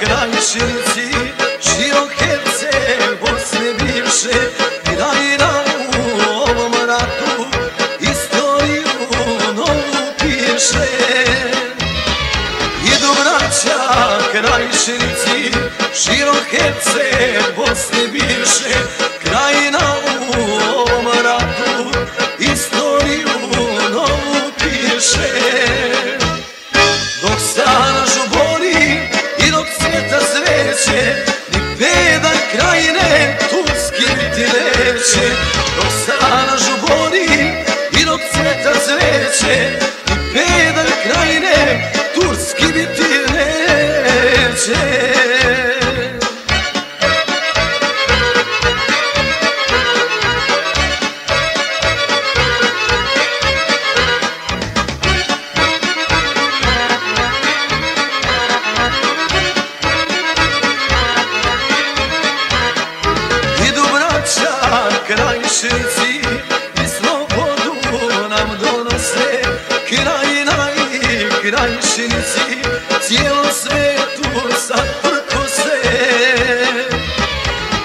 graničnici široke vse Bosne bivše Gradina u ovom ratu Istoriju novu piše. Idu braća graničnici široke vse Bosne bivše Krajina u ovom ratu Istoriju novu piše. Sveće Ni svetu sad prkose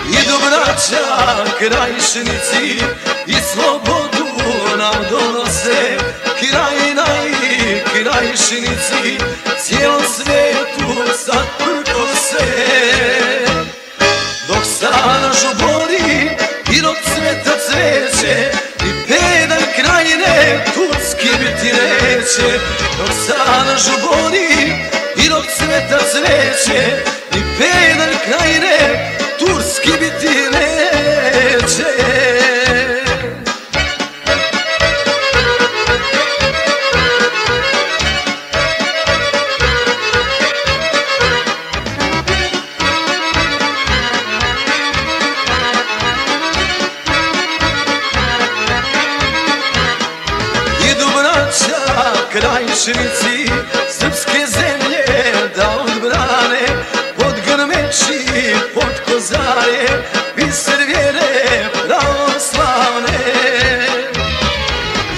Idu braća krajšinici i slobodu nam donose. Krajina i krajšinici cijelom svetu sad prkose dok stana žubori i dok cveta cveće I pedalj krajine turski biti neće. Dok stana žubori i dok cveta cveće I pedalj krajine turski biti neće. Krajšinici Srpske zemlje kozare Biser vjere pravoslavne.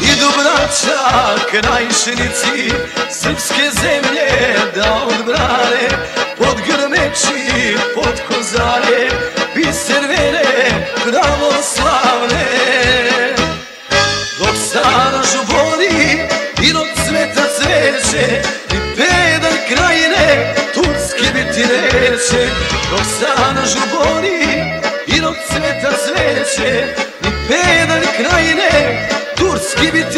Idu braća krajšinici Srpske zemlje da odbrane Pod grmeći, pod kozare Biser vjere pravoslavne. Dok stana žubori i dok cveta cveće Dok stana žubori i dok cveta cveće I pedalj krajine turski neće